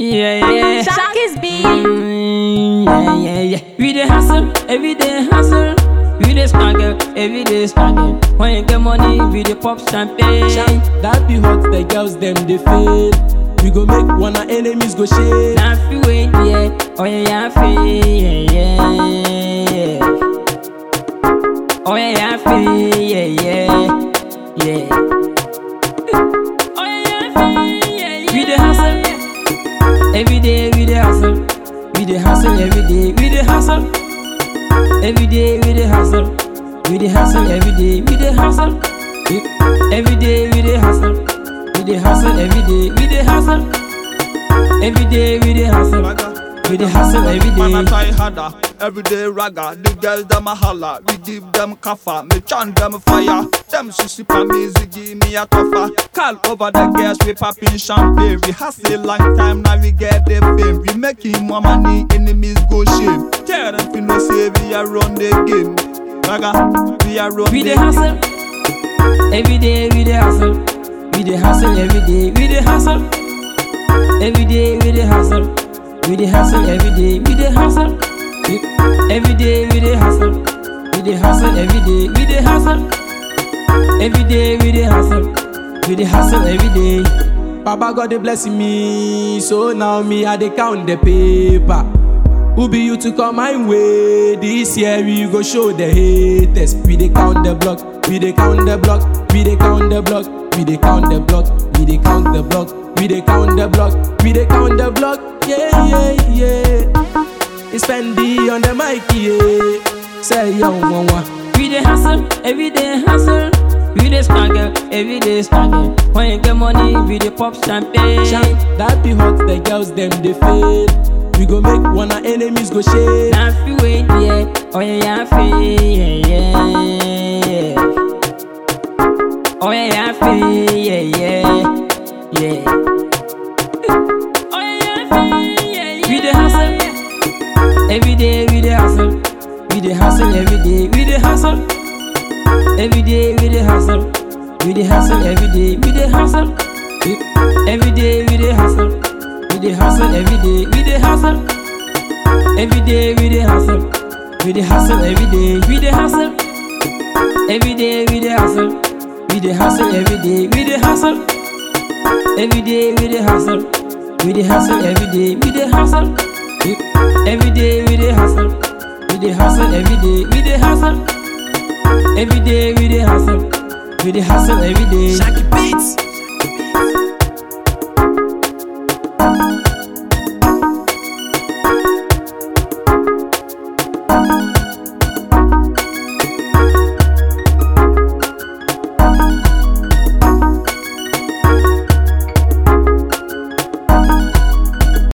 Yeah, yeah. Shakis B. Mm, yeah, yeah, yeah. We dey hustle, every day hustle. We dey struggle, every day struggle. When you get money, we dey pop champagne. That be hot, the girls them they fail. We go make one our enemies go shake. Now fi wait, yeah. Oh yeah, yeah, fi, yeah, yeah. Oh yeah, yeah, yeah, every day we dey hustle. We dey hustle every day, we dey hustle. Every day we dey hustle. We dey hustle every day, we dey hustle. Every day we dey hustle. We dey hustle every day, we dey hustle. Every day we dey hustle. We dey hustle every Man, I day. try harder. Every day ragga, the girls them a holla. We give them kaffa, me chant them fire. Them sissy pa me, give me a tougher. Call over the girls, we popping champagne. We hustle long time, now we get the fame. We making more money, enemies go shame. Tell them fi no say we a run the game. Ragga, we a run We the hustle. Every day we dey hustle. We dey hustle every day. We dey hustle. Every day we dey hustle. We dey hustle every day. We dey hustle. Every day we dey hustle. We dey hustle every day. We dey hustle. Every day we dey hustle. We dey hustle every day. Baba God they blessing me, so now me I dey count the paper. Who be you to come my way? This year we go show the haters. We dey count the block, we dey count the block, we dey count the block, we dey count the block, we dey count the block, we dey count the block, we dey count the block. Yeah, yeah, yeah. It's Fendi on the mic, yeah. Say yo, one one. We dey hustle, every day hustle. We dey struggle, every day struggle. When you get money, we dey pop champagne. That be hot, the girls them they fail. We go make one our enemies go shake. Now fi wait, yeah. Oh yeah, yeah, fi, yeah, yeah. Oh yeah, yeah, fi, yeah, yeah, yeah. Oh yeah, fi, yeah, yeah. We dey hustle, every day we dey hustle. We dey hustle every day, we dey hustle. Every day we dey hustle. We dey hustle every day, we dey hustle. Every day dey hustle every day, we dey hustle. Every day we dey hustle. We dey hustle every day, we dey hustle. Every day we dey hustle. We dey hustle every day, we dey hustle. Every day we dey hustle. We dey hustle every day, we dey hustle. Every day we dey hustle. We dey hustle every day, we dey hustle. Every day we dey hustle. We dey hustle every day. Shaggy beats.